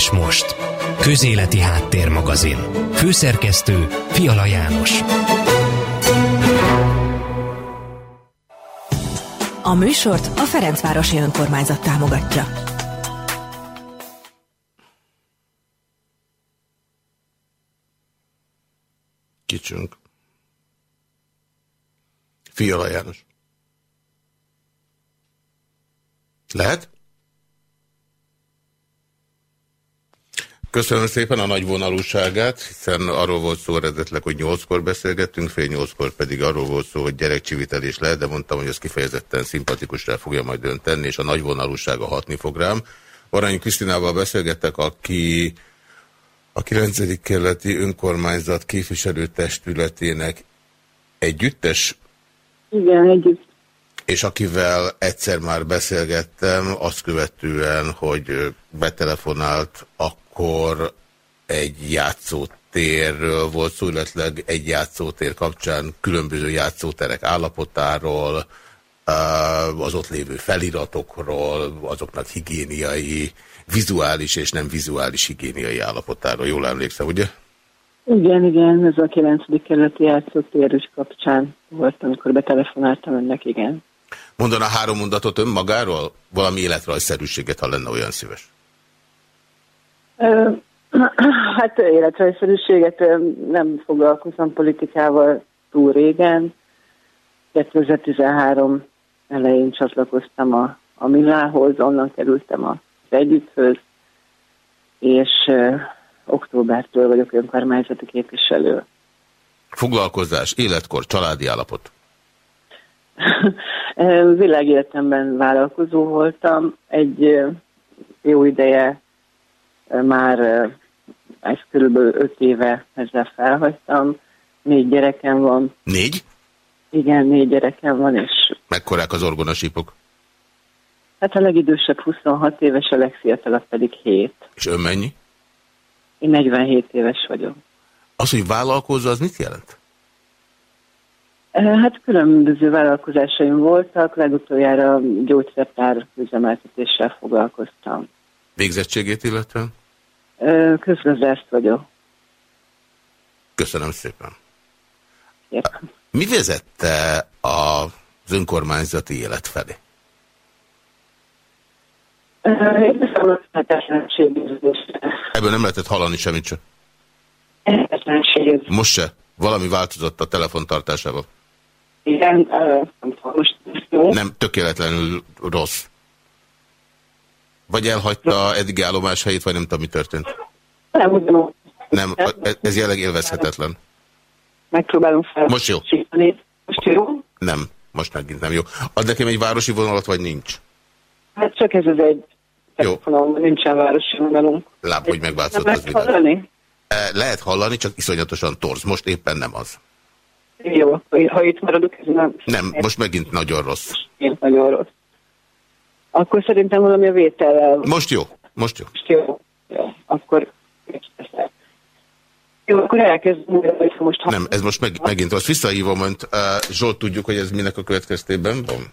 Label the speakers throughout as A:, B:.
A: és most. Közéleti Háttérmagazin. Főszerkesztő Fiala János.
B: A műsort a Ferencvárosi Önkormányzat támogatja.
C: Kicsünk. Fiala János. Lehet? Köszönöm szépen a nagy vonalúságát, hiszen arról volt szó eredetleg, hogy nyolckor beszélgettünk, fél nyolckor pedig arról volt szó, hogy gyerekcsivitelés lehet, de mondtam, hogy ez kifejezetten szimpatikusra fogja majd dönteni, és a nagy vonalúsága hatni fog rám. Arany Krisztinával beszélgettek, aki a 9. kerületi önkormányzat képviselőtestületének együttes?
D: Igen, együtt.
C: És akivel egyszer már beszélgettem, azt követően, hogy betelefonált, akkor egy játszótérről volt szó, illetve egy játszótér kapcsán különböző játszóterek állapotáról, az ott lévő feliratokról, azoknak higiéniai, vizuális és nem vizuális higiéniai állapotáról. Jól emlékszem, ugye?
D: Igen, igen, ez a 9. kerületi játszótér kapcsán volt, amikor betelefonáltam önnek, igen.
C: Mondana három mondatot önmagáról? Valami életrajszerűséget, ha lenne olyan szíves.
D: Hát életrajszerűséget nem foglalkozom politikával túl régen. 2013 elején csatlakoztam a, a Milához, onnan kerültem az együtthöz, és uh, októbertől vagyok önkormányzati képviselő.
C: Foglalkozás, életkor, családi állapot?
D: Világéletemben vállalkozó voltam. Egy jó ideje már ez körülbelül öt éve ezzel felhagytam. Négy gyerekem van.
C: Négy?
D: Igen, négy gyerekem van, és...
C: Mekkorák az orgonasípok?
D: Hát a legidősebb 26 éves, a legfiatalabb pedig 7.
C: És ön mennyi?
D: Én 47 éves vagyok.
C: Az, hogy vállalkozza, az mit jelent?
D: Hát különböző vállalkozásaim voltak, legutoljára gyógyszertár üzemeltetéssel foglalkoztam.
C: Végzettségét illetve?
D: Közgazdász vagyok.
C: Köszönöm szépen.
D: Értem.
C: Mi vezette az önkormányzati élet felé? Ebből nem lehetett hallani semmit sem. Most se? Valami változott a telefontartásával?
D: Igen, most
C: Nem, tökéletlenül rossz. Vagy elhagyta eddig állomás helyét, vagy nem tudom, mi történt?
D: Nem, ugyanúgy.
C: Nem, ez jelenleg élvezhetetlen.
D: Megpróbálom fel.
C: Most jó.
D: Most jó?
C: Nem, most megint nem jó. Ad nekem egy városi vonalat, vagy nincs?
D: Hát csak ez az egy
C: jó.
D: telefonom, nincsen városi vonalunk.
C: Láb, hogy megváltozott
D: az
C: világ.
D: hallani?
C: Lehet hallani, csak iszonyatosan torz. Most éppen nem az.
D: Jó, ha itt maradok, ez nem...
C: Nem, most megint nagyon rossz.
D: Én nagyon rossz. Akkor szerintem valami a vétellel...
C: Most jó, most jó.
D: Most jó, jó. Akkor... Jó, akkor elkezdem, hogy most...
C: Nem, ez most meg, megint rossz. Visszahívom önt. Zsolt, tudjuk, hogy ez minek a következtében van?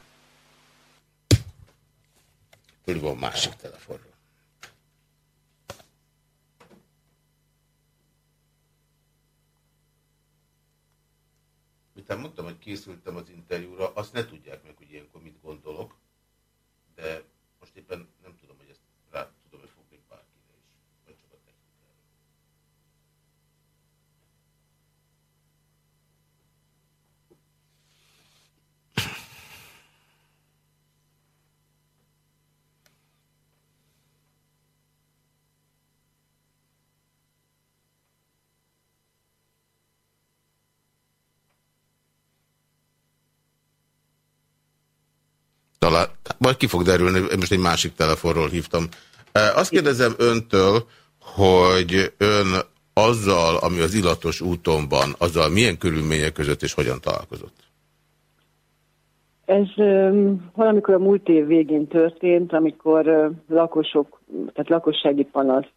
C: Tudjuk, van másik telefonról. Miután mondtam, hogy készültem az interjúra, azt ne tudják meg, hogy ilyenkor mit gondolok, de most éppen nem tudom, hogy ezt rá tudom-e fogni bárkire is, vagy csak a technikára. Vagy ki fog derülni, most egy másik telefonról hívtam. Azt kérdezem öntől, hogy ön azzal, ami az illatos úton van, azzal milyen körülmények között és hogyan találkozott?
D: Ez um, valamikor a múlt év végén történt, amikor lakosok, tehát lakossági panasz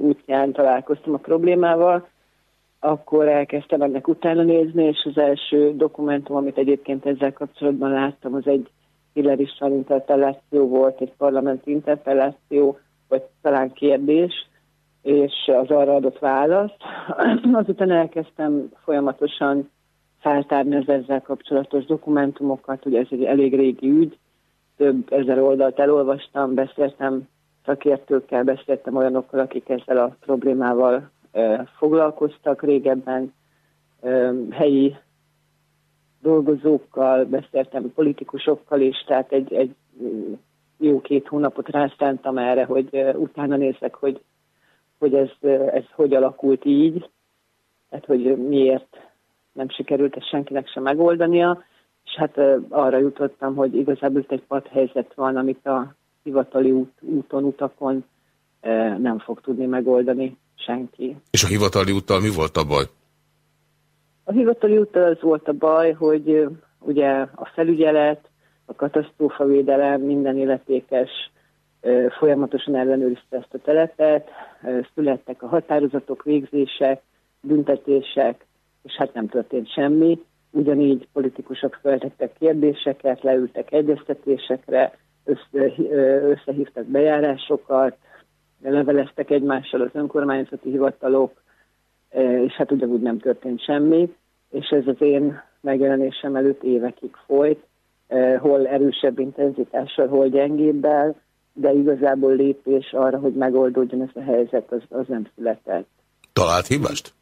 D: útján találkoztam a problémával, akkor elkezdtem ennek utána nézni, és az első dokumentum, amit egyébként ezzel kapcsolatban láttam, az egy Hillary interpelláció volt, egy parlamenti interpelláció, vagy talán kérdés, és az arra adott választ. Azután elkezdtem folyamatosan feltárni az ezzel kapcsolatos dokumentumokat, ugye ez egy elég régi ügy, több ezer oldalt elolvastam, beszéltem szakértőkkel, beszéltem olyanokkal, akik ezzel a problémával foglalkoztak régebben, helyi dolgozókkal, beszéltem politikusokkal is, tehát egy, egy jó két hónapot rászántam erre, hogy utána nézek, hogy, hogy ez, ez hogy alakult így, tehát hogy miért nem sikerült ezt senkinek sem megoldania, és hát arra jutottam, hogy igazából itt egy padhelyzet van, amit a hivatali út, úton, utakon nem fog tudni megoldani senki.
C: És a hivatali úttal mi volt a baj?
D: A hivatali úttal az volt a baj, hogy ugye a felügyelet, a katasztrófavédelem, minden illetékes folyamatosan ellenőrizte ezt a telepet, születtek a határozatok, végzések, büntetések, és hát nem történt semmi. Ugyanígy politikusok feltettek kérdéseket, leültek egyeztetésekre, össze, összehívtak bejárásokat, leveleztek egymással az önkormányzati hivatalok, és hát ugyanúgy nem történt semmi, és ez az én megjelenésem előtt évekig folyt, hol erősebb intenzitással, hol gyengébbel, de igazából lépés arra, hogy megoldódjon ez a helyzet, az, az nem született.
C: Talált hibást?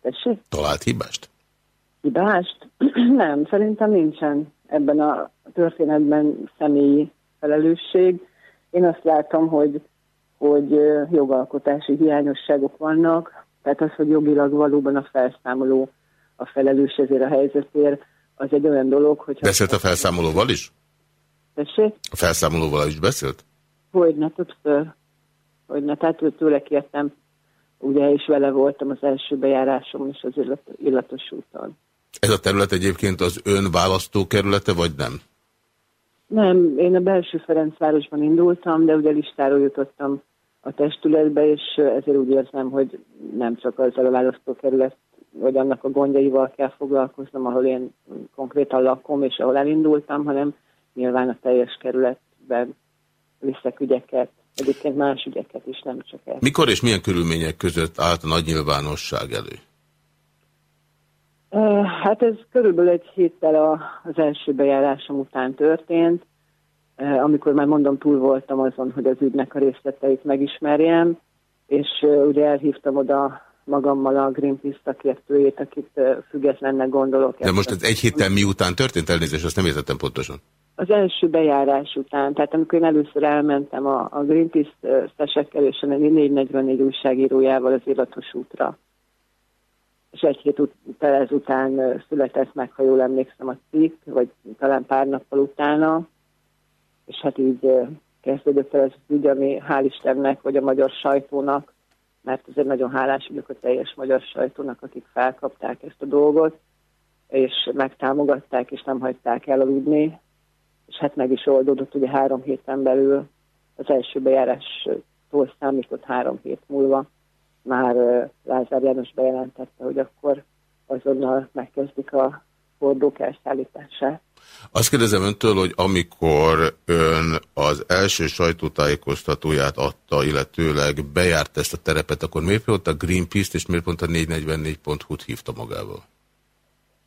D: Tessék?
C: Talált hibást?
D: Hibást? nem, szerintem nincsen ebben a történetben személyi felelősség. Én azt látom, hogy, hogy jogalkotási hiányosságok vannak, tehát az, hogy jogilag valóban a felszámoló a felelős ezért a helyzetért, az egy olyan dolog, hogy...
C: Beszélt a felszámolóval is?
D: Tessék?
C: A felszámolóval is beszélt?
D: Hogyne, többször. Hogyne, tehát tőle kértem, ugye, és vele voltam az első bejárásom is az illatos úton.
C: Ez a terület egyébként az ön választókerülete, vagy nem?
D: Nem, én a belső Ferencvárosban indultam, de ugye listáról jutottam a testületbe, és ezért úgy érzem, hogy nem csak azzal a választókerület, vagy annak a gondjaival kell foglalkoznom, ahol én konkrétan lakom, és ahol elindultam, hanem nyilván a teljes kerületben viszek ügyeket, egyébként más ügyeket is, nem csak ezt.
C: Mikor és milyen körülmények között állt a nagy nyilvánosság elő?
D: Hát ez körülbelül egy héttel az első bejárásom után történt, amikor már mondom, túl voltam azon, hogy az ügynek a részleteit megismerjem, és ugye elhívtam oda magammal a Greenpeace szakértőjét, akit függetlennek gondolok.
C: De most ez egy héttel miután történt elnézést, azt nem értettem pontosan.
D: Az első bejárás után, tehát amikor én először elmentem a, a Greenpeace-szesekkel és a 444 újságírójával az illatos útra és egy hét után ezután született meg, ha jól emlékszem, a cikk, vagy talán pár nappal utána, és hát így kezdődött el ez az ügy, ami hál' Istennek, vagy a magyar sajtónak, mert azért nagyon hálás vagyok a teljes magyar sajtónak, akik felkapták ezt a dolgot, és megtámogatták, és nem hagyták elaludni, és hát meg is oldódott ugye három héten belül, az első bejárástól számított három hét múlva, már Lázár János bejelentette, hogy akkor azonnal megkezdik a hordók elszállítását.
C: Azt kérdezem öntől, hogy amikor ön az első sajtótájékoztatóját adta, illetőleg bejárt ezt a terepet, akkor miért pont a Greenpeace-t és miért pont a 444.hu-t hívta magával?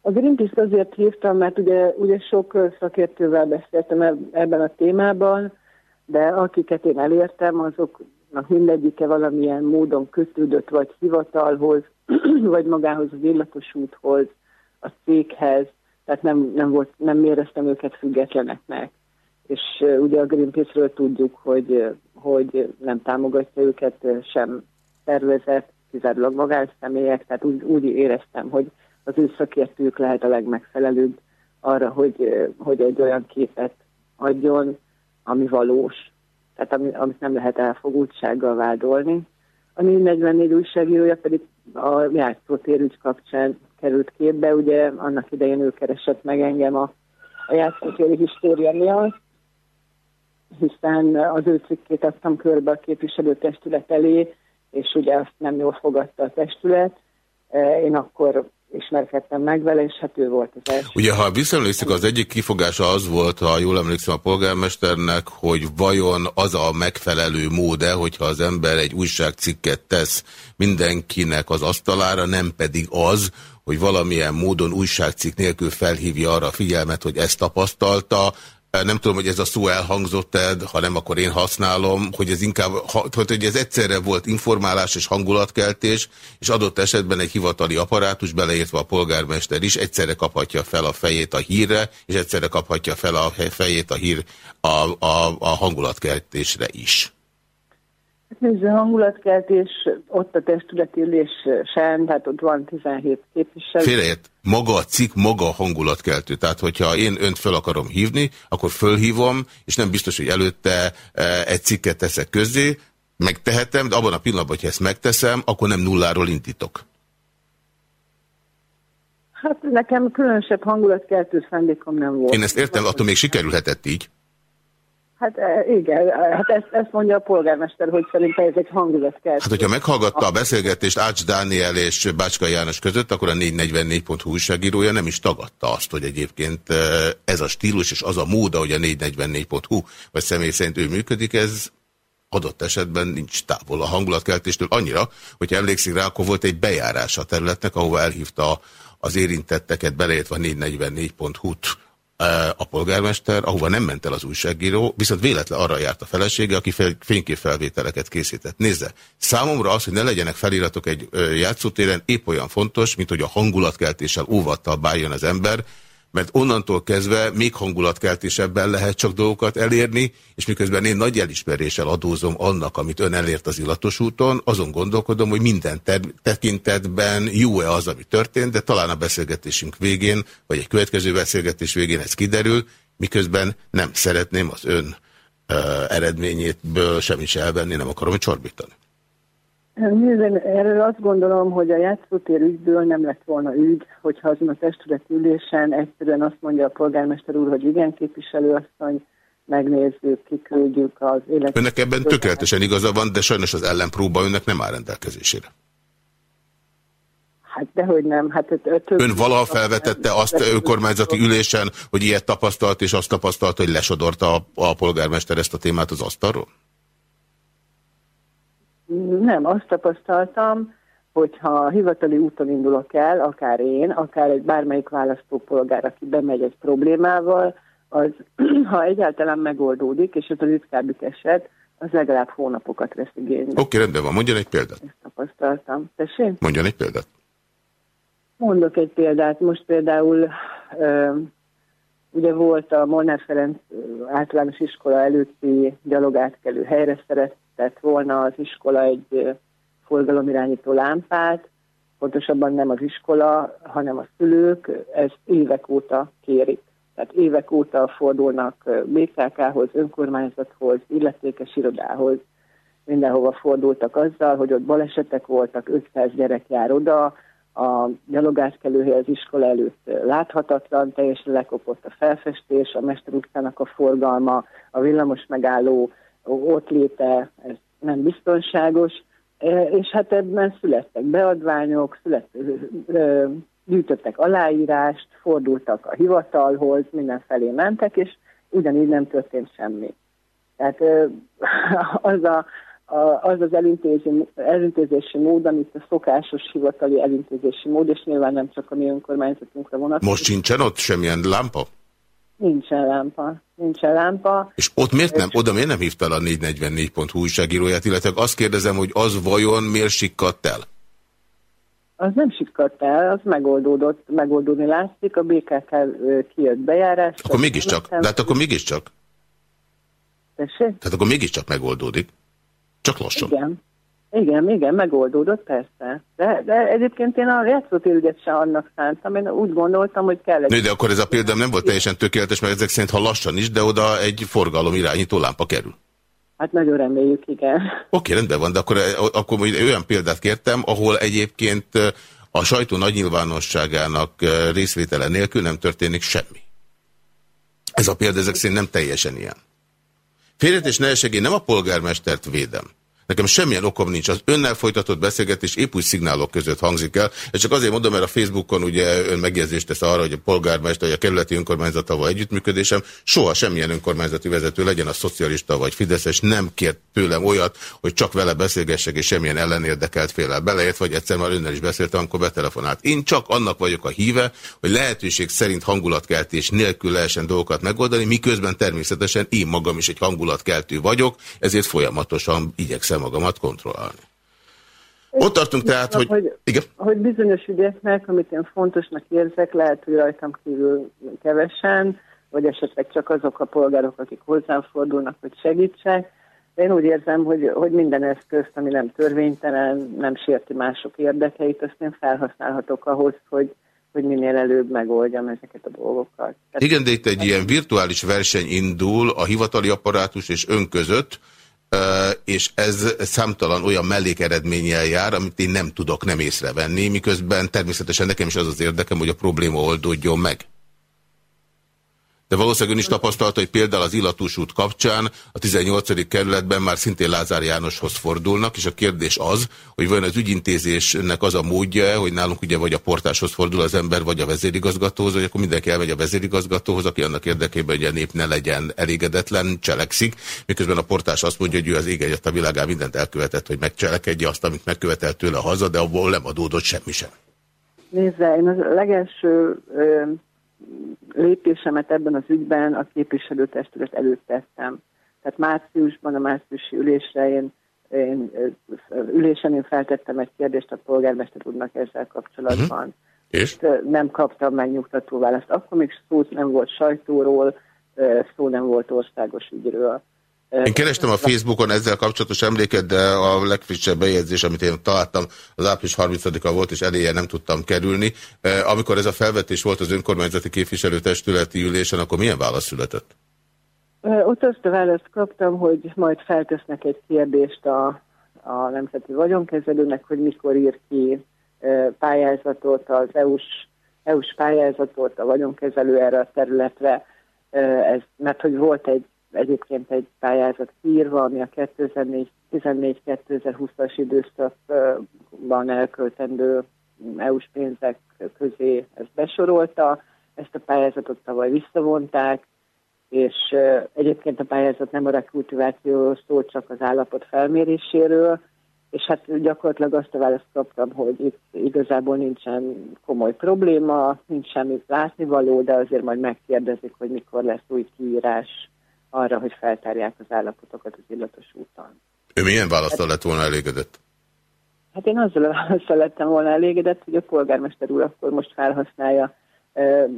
D: A Greenpeace azért hívtam, mert ugye, ugye sok szakértővel beszéltem ebben a témában, de akiket én elértem, azoknak mindegyike valamilyen módon kötődött vagy hivatalhoz, vagy magához az illatos úthoz, a céghez, tehát nem, nem, volt, nem éreztem őket függetleneknek. És ugye a Greenpeace-ről tudjuk, hogy, hogy nem támogatja őket sem szervezet, kizárólag magánszemélyek, tehát úgy, úgy éreztem, hogy az ő szakértők lehet a legmegfelelőbb arra, hogy, hogy egy olyan képet adjon, ami valós, tehát ami, amit nem lehet elfogultsággal vádolni. A 444 újságírója pedig a játszótérügy kapcsán került képbe, ugye annak idején ő keresett meg engem a, a játszótéri história miatt, hiszen az ő cikkét adtam körbe a képviselőtestület elé, és ugye azt nem jól fogadta a testület. Én akkor ismerkedtem meg vele, és hát ő volt az első.
C: Ugye, ha visszaemlékszik, az egyik kifogása az volt, ha jól emlékszem a polgármesternek, hogy vajon az a megfelelő mód-e, hogyha az ember egy újságcikket tesz mindenkinek az asztalára, nem pedig az, hogy valamilyen módon újságcikk nélkül felhívja arra a figyelmet, hogy ezt tapasztalta, nem tudom, hogy ez a szó elhangzott-e, ha nem, akkor én használom, hogy ez inkább, hogy ez egyszerre volt informálás és hangulatkeltés, és adott esetben egy hivatali apparátus, beleértve a polgármester is, egyszerre kaphatja fel a fejét a hírre, és egyszerre kaphatja fel a fejét a hír a, a, a hangulatkeltésre is.
D: Nézd, hangulatkeltés ott a testületi ülés sem, tehát ott van 17 képviselő.
C: Félreért, maga a cikk, maga a hangulatkeltő. Tehát, hogyha én önt fel akarom hívni, akkor fölhívom, és nem biztos, hogy előtte e, egy cikket teszek közzé, megtehetem, de abban a pillanatban, hogyha ezt megteszem, akkor nem nulláról indítok.
D: Hát nekem különösebb hangulatkeltő szándékom nem volt.
C: Én ezt értem, attól még sikerülhetett így.
D: Hát e, igen, hát ezt, ezt mondja a polgármester, hogy szerintem ez egy hangulat kell.
C: Hát, hogyha meghallgatta a beszélgetést Ács Dániel és Bácska János között, akkor a 444.hu újságírója nem is tagadta azt, hogy egyébként e, ez a stílus és az a mód, ahogy a 444.hu vagy személy szerint ő működik, ez adott esetben nincs távol a hangulatkeltéstől annyira, hogy emlékszik rá, akkor volt egy bejárás a területnek, ahova elhívta az érintetteket, beleértve a 444.hu-t a polgármester, ahova nem ment el az újságíró, viszont véletlen arra járt a felesége, aki fényképfelvételeket készített. Nézze, számomra az, hogy ne legyenek feliratok egy játszótéren épp olyan fontos, mint hogy a hangulatkeltéssel óvattal báljon az ember, mert onnantól kezdve még hangulatkeltésebben lehet csak dolgokat elérni, és miközben én nagy elismeréssel adózom annak, amit ön elért az illatos úton, azon gondolkodom, hogy minden tekintetben jó-e az, ami történt, de talán a beszélgetésünk végén, vagy egy következő beszélgetés végén ez kiderül, miközben nem szeretném az ön uh, eredményétből semmit se elvenni, nem akarom csorbítani.
D: Nézd, erről azt gondolom, hogy a játszótér ügyből nem lett volna ügy, hogyha azon a testület ülésen egyszerűen azt mondja a polgármester úr, hogy igen, képviselőasszony, megnézzük, kiküldjük az élet.
C: Önnek ebben tökéletesen igaza van, de sajnos az ellenpróba önnek nem áll rendelkezésére.
D: Hát dehogy nem. Hát,
C: több Ön valaha felvetette azt önkormányzati ülésen, hogy ilyet tapasztalt, és azt tapasztalt, hogy lesodorta a, a polgármester ezt a témát az asztalról?
D: Nem, azt tapasztaltam, hogyha hivatali úton indulok el, akár én, akár egy bármelyik választópolgár, aki bemegy egy problémával, az, ha egyáltalán megoldódik, és ez a ritkábbik eset, az legalább hónapokat vesz igénybe.
C: Oké, okay, rendben van. Mondjon egy példát.
D: Ezt tapasztaltam. Tessék?
C: Mondjon egy példát.
D: Mondok egy példát. Most például ö, ugye volt a Molnár Ferenc általános iskola előtti gyalogátkelő helyre szeret, tett volna az iskola egy forgalomirányító lámpát, pontosabban nem az iskola, hanem a szülők, ezt évek óta kérik. Tehát évek óta fordulnak BKK-hoz, önkormányzathoz, illetékes irodához, mindenhova fordultak azzal, hogy ott balesetek voltak, 500 gyerek jár oda, a gyalogátkelőhely az iskola előtt láthatatlan, teljesen lekopott a felfestés, a Mester utcának a forgalma, a villamos megálló ott léte, ez nem biztonságos, e, és hát ebben születtek beadványok, születtek, gyűjtöttek aláírást, fordultak a hivatalhoz, mindenfelé mentek, és ugyanígy nem történt semmi. Tehát az a, az, az elintézési, elintézési mód, amit a szokásos hivatali elintézési mód, és nyilván nem csak a mi önkormányzatunkra vonatkozik.
C: Most sincsen ott semmilyen lámpa?
D: Nincsen lámpa. Nincsen lámpa.
C: És ott miért nem, oda miért nem hívtál a 444.hu újságíróját, illetve azt kérdezem, hogy az vajon miért sikkadt el?
D: Az nem sikkadt el, az megoldódott, megoldódni látszik, a BKK kijött bejárás.
C: Akkor mégiscsak, de hát akkor mégiscsak.
D: Tessék?
C: Tehát akkor mégiscsak megoldódik. Csak lassan.
D: Igen. Igen, igen, megoldódott, persze. De, de egyébként én a játszótérügyet sem annak szántam, én úgy gondoltam, hogy kell egy...
C: Nő, de akkor ez a példa nem volt teljesen tökéletes, mert ezek szerint, ha lassan is, de oda egy forgalom irányító lámpa kerül.
D: Hát nagyon reméljük, igen.
C: Oké, rendben van, de akkor, akkor olyan példát kértem, ahol egyébként a sajtó nagy nyilvánosságának részvétele nélkül nem történik semmi. Ez a példa ezek szerint nem teljesen ilyen. Félretés ne én nem a polgármestert védem Nekem semmilyen okom nincs. Az önnel folytatott beszélgetés épp úgy szignálok között hangzik el. És csak azért mondom, mert a Facebookon ugye ön megjegyzést tesz arra, hogy a polgármester, vagy a kerületi önkormányzatával együttműködésem, soha semmilyen önkormányzati vezető legyen a szocialista vagy fideszes, nem kért tőlem olyat, hogy csak vele beszélgessek, és semmilyen ellenérdekelt félel beleért, vagy egyszer már önnel is beszéltem, amikor betelefonált. Én csak annak vagyok a híve, hogy lehetőség szerint hangulatkeltés nélkül lehessen dolgokat megoldani, miközben természetesen én magam is egy hangulatkeltő vagyok, ezért folyamatosan igyekszem magamat kontrollálni. Ott tartunk tehát, hogy...
D: Hogy,
C: igen?
D: hogy bizonyos ügyeknek, amit én fontosnak érzek, lehet, hogy rajtam kívül kevesen, vagy esetleg csak azok a polgárok, akik hozzám fordulnak, hogy segítsek. De én úgy érzem, hogy, hogy minden eszközt, ami nem törvénytelen, nem sérti mások érdekeit, azt én felhasználhatok ahhoz, hogy, hogy minél előbb megoldjam ezeket a dolgokat. Tehát
C: Igen, de itt egy ilyen virtuális verseny indul a hivatali apparátus és ön között, és ez számtalan olyan mellékeredménnyel jár, amit én nem tudok nem észrevenni, miközben természetesen nekem is az az érdekem, hogy a probléma oldódjon meg. De valószínűleg ön is tapasztalta, hogy például az Illatus út kapcsán a 18. kerületben már szintén Lázár Jánoshoz fordulnak, és a kérdés az, hogy vajon az ügyintézésnek az a módja, hogy nálunk ugye vagy a portáshoz fordul az ember, vagy a vezérigazgatóhoz, vagy akkor mindenki elmegy a vezérigazgatóhoz, aki annak érdekében, hogy a nép ne legyen elégedetlen, cselekszik, miközben a portás azt mondja, hogy ő az ég egyet a világán mindent elkövetett, hogy megcselekedje azt, amit megkövetett tőle haza, de abból nem adódott semmi sem.
D: Nézze, én az legelső lépésemet ebben az ügyben a képviselőtestület előtt tettem. Tehát márciusban, a márciusi ülésre én, én ülésen én feltettem egy kérdést a polgármester úrnak ezzel kapcsolatban. Uh-huh.
C: És?
D: Nem kaptam megnyugtató választ. Akkor még szó nem volt sajtóról, szó nem volt országos ügyről.
C: Én kerestem a Facebookon ezzel kapcsolatos emléket, de a legfrissebb bejegyzés, amit én találtam, az április 30-a volt, és eléje nem tudtam kerülni. Amikor ez a felvetés volt az önkormányzati képviselőtestületi ülésen, akkor milyen válasz született?
D: Ott a választ kaptam, hogy majd feltesznek egy kérdést a, a Nemzeti Vagyonkezelőnek, hogy mikor ír ki pályázatot, az EU-s EU pályázatot a vagyonkezelő erre a területre, ez, mert hogy volt egy egyébként egy pályázat kiírva, ami a 2014-2020-as időszakban elköltendő EU-s pénzek közé ezt besorolta. Ezt a pályázatot tavaly visszavonták, és egyébként a pályázat nem a rekultivációról szól, csak az állapot felméréséről, és hát gyakorlatilag azt a választ kaptam, hogy itt igazából nincsen komoly probléma, nincs semmi látnivaló, de azért majd megkérdezik, hogy mikor lesz új kiírás arra, hogy feltárják az állapotokat az illatos úton.
C: Ő milyen választal lett volna elégedett?
D: Hát én azzal a választal lettem volna elégedett, hogy a polgármester úr akkor most felhasználja,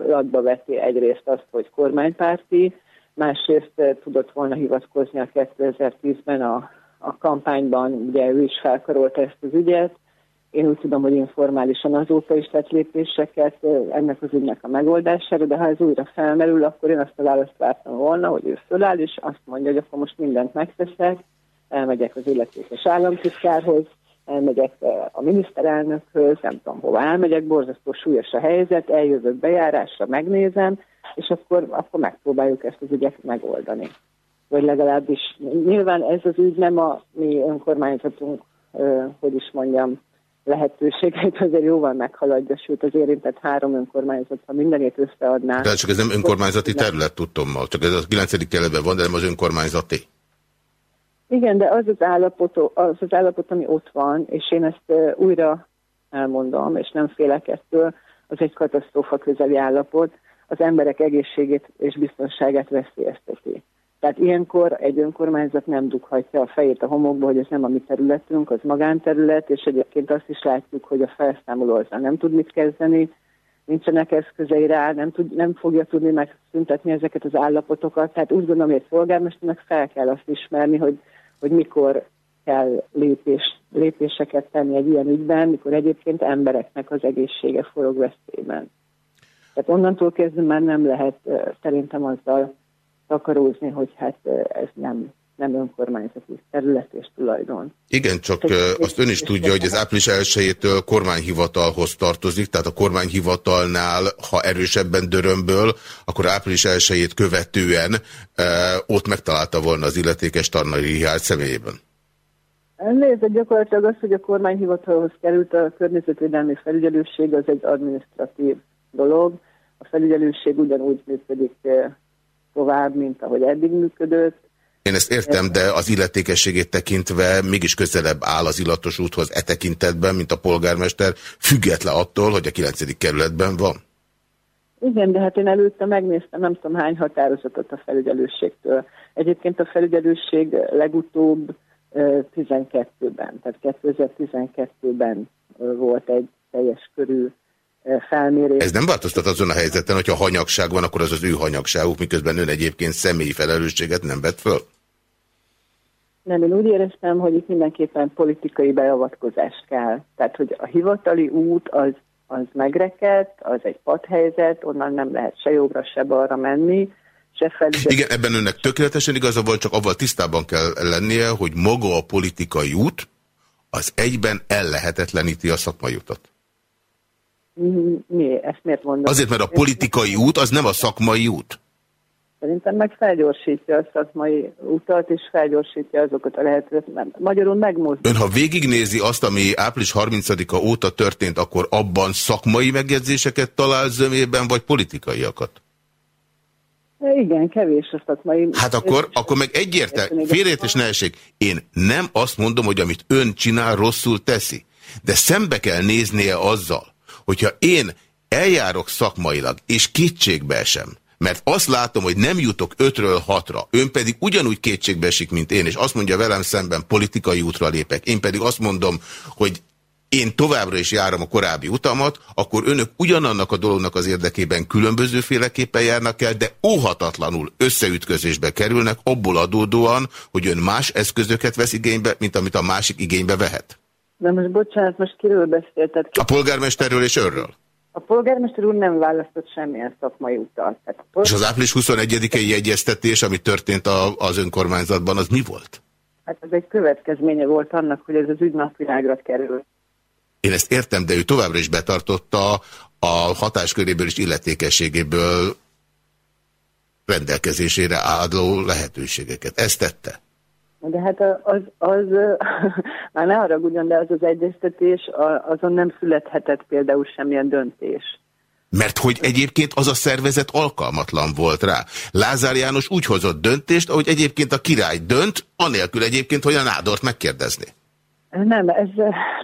D: adba veti egyrészt azt, hogy kormánypárti, másrészt tudott volna hivatkozni a 2010-ben a, a kampányban, ugye ő is felkarolta ezt az ügyet, én úgy tudom, hogy informálisan azóta is tett lépéseket ennek az ügynek a megoldására, de ha ez újra felmerül, akkor én azt a választ vártam volna, hogy ő föláll, és azt mondja, hogy akkor most mindent megteszek, elmegyek az illetékes államtitkárhoz, elmegyek a miniszterelnökhöz, nem tudom hova elmegyek, borzasztó súlyos a helyzet, eljövök bejárásra, megnézem, és akkor, akkor megpróbáljuk ezt az ügyet megoldani. Vagy legalábbis nyilván ez az ügy nem a mi önkormányzatunk, hogy is mondjam, lehetőségeit azért jóval meghaladja, sőt az érintett három önkormányzat, ha mindenét összeadná.
C: De csak ez nem önkormányzati terület, tudtommal, csak ez a 9. kerületben van, de nem az önkormányzati.
D: Igen, de az az, állapot, az az állapot, ami ott van, és én ezt újra elmondom, és nem félek ettől, az egy katasztrófa közeli állapot, az emberek egészségét és biztonságát veszélyezteti. Tehát ilyenkor egy önkormányzat nem dughatja a fejét a homokba, hogy ez nem a mi területünk, az magánterület, és egyébként azt is látjuk, hogy a felszámoló azzal nem tud mit kezdeni, nincsenek eszközei rá, nem, tud, nem fogja tudni megszüntetni ezeket az állapotokat. Tehát úgy gondolom, hogy egy polgármesternek fel kell azt ismerni, hogy, hogy mikor kell lépés, lépéseket tenni egy ilyen ügyben, mikor egyébként embereknek az egészsége forog veszélyben. Tehát onnantól kezdve már nem lehet szerintem azzal takarózni, hogy hát ez nem, nem önkormányzati terület és tulajdon.
C: Igen, csak Tehát, azt ön is tudja, hogy az április 1-től kormányhivatalhoz tartozik, tehát a kormányhivatalnál, ha erősebben dörömböl, akkor április 1 követően e, ott megtalálta volna az illetékes Tarnai Rihály személyében.
D: Nézd, gyakorlatilag az, hogy a kormányhivatalhoz került a környezetvédelmi felügyelőség, az egy administratív dolog. A felügyelőség ugyanúgy működik tovább, mint ahogy eddig működött.
C: Én ezt értem, de az illetékességét tekintve mégis közelebb áll az illatos úthoz e tekintetben, mint a polgármester, független attól, hogy a 9. kerületben van.
D: Igen, de hát én előtte megnéztem nem tudom hány határozatot a felügyelőségtől. Egyébként a felügyelőség legutóbb 12-ben, tehát 2012-ben volt egy teljes körű felmérés.
C: Ez nem változtat azon a helyzeten, hogyha hanyagság van, akkor az az ő hanyagságuk, miközben ön egyébként személyi felelősséget nem vett föl?
D: Nem, én úgy éreztem, hogy itt mindenképpen politikai beavatkozás kell. Tehát, hogy a hivatali út az, az megrekedt, az egy padhelyzet, onnan nem lehet se jobbra, se balra menni, se felügyet.
C: Igen, ebben önnek tökéletesen igaza volt, csak avval tisztában kell lennie, hogy maga a politikai út az egyben ellehetetleníti a szakmai utat.
D: Mi? Ezt miért mondom?
C: Azért, mert a politikai út az nem a szakmai út.
D: Szerintem meg felgyorsítja a szakmai utat, és felgyorsítja azokat a lehetőségeket. Magyarul megmozdul.
C: Ön, ha végignézi azt, ami április 30-a óta történt, akkor abban szakmai megjegyzéseket talál zömében, vagy politikaiakat?
D: Igen, kevés a szakmai.
C: Hát akkor, akkor meg egyértelmű, félét és ne esik. Én nem azt mondom, hogy amit ön csinál, rosszul teszi. De szembe kell néznie azzal, hogyha én eljárok szakmailag, és kétségbe esem, mert azt látom, hogy nem jutok ötről hatra, ön pedig ugyanúgy kétségbe esik, mint én, és azt mondja velem szemben, politikai útra lépek. Én pedig azt mondom, hogy én továbbra is járom a korábbi utamat, akkor önök ugyanannak a dolognak az érdekében különbözőféleképpen járnak el, de óhatatlanul összeütközésbe kerülnek, abból adódóan, hogy ön más eszközöket vesz igénybe, mint amit a másik igénybe vehet.
D: De most bocsánat, most kiről beszéltet?
C: A polgármesterről és önről?
D: A polgármester úr nem választott semmilyen szakmai utat.
C: És az április 21-i jegyeztetés, ami történt a, az önkormányzatban, az mi volt?
D: Hát ez egy következménye volt annak, hogy ez az ügy napvilágra kerül.
C: Én ezt értem, de ő továbbra is betartotta a hatásköréből és illetékességéből rendelkezésére álló lehetőségeket. Ezt tette?
D: De hát az, az már ne haragudjon, de az az egyeztetés, azon nem születhetett például semmilyen döntés.
C: Mert hogy egyébként az a szervezet alkalmatlan volt rá. Lázár János úgy hozott döntést, ahogy egyébként a király dönt, anélkül egyébként, hogy a nádort megkérdezni.
D: Nem, ez,